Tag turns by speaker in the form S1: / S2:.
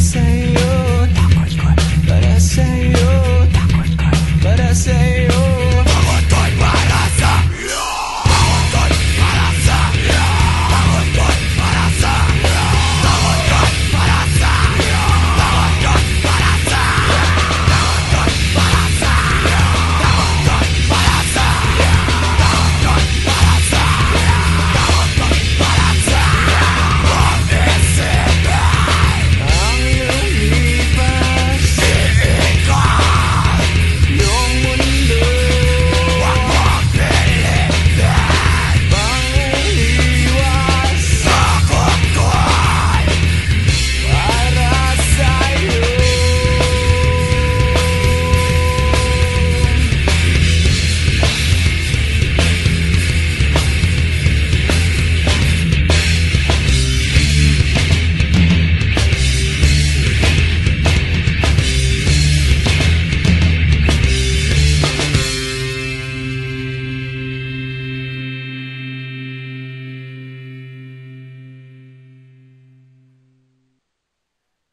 S1: say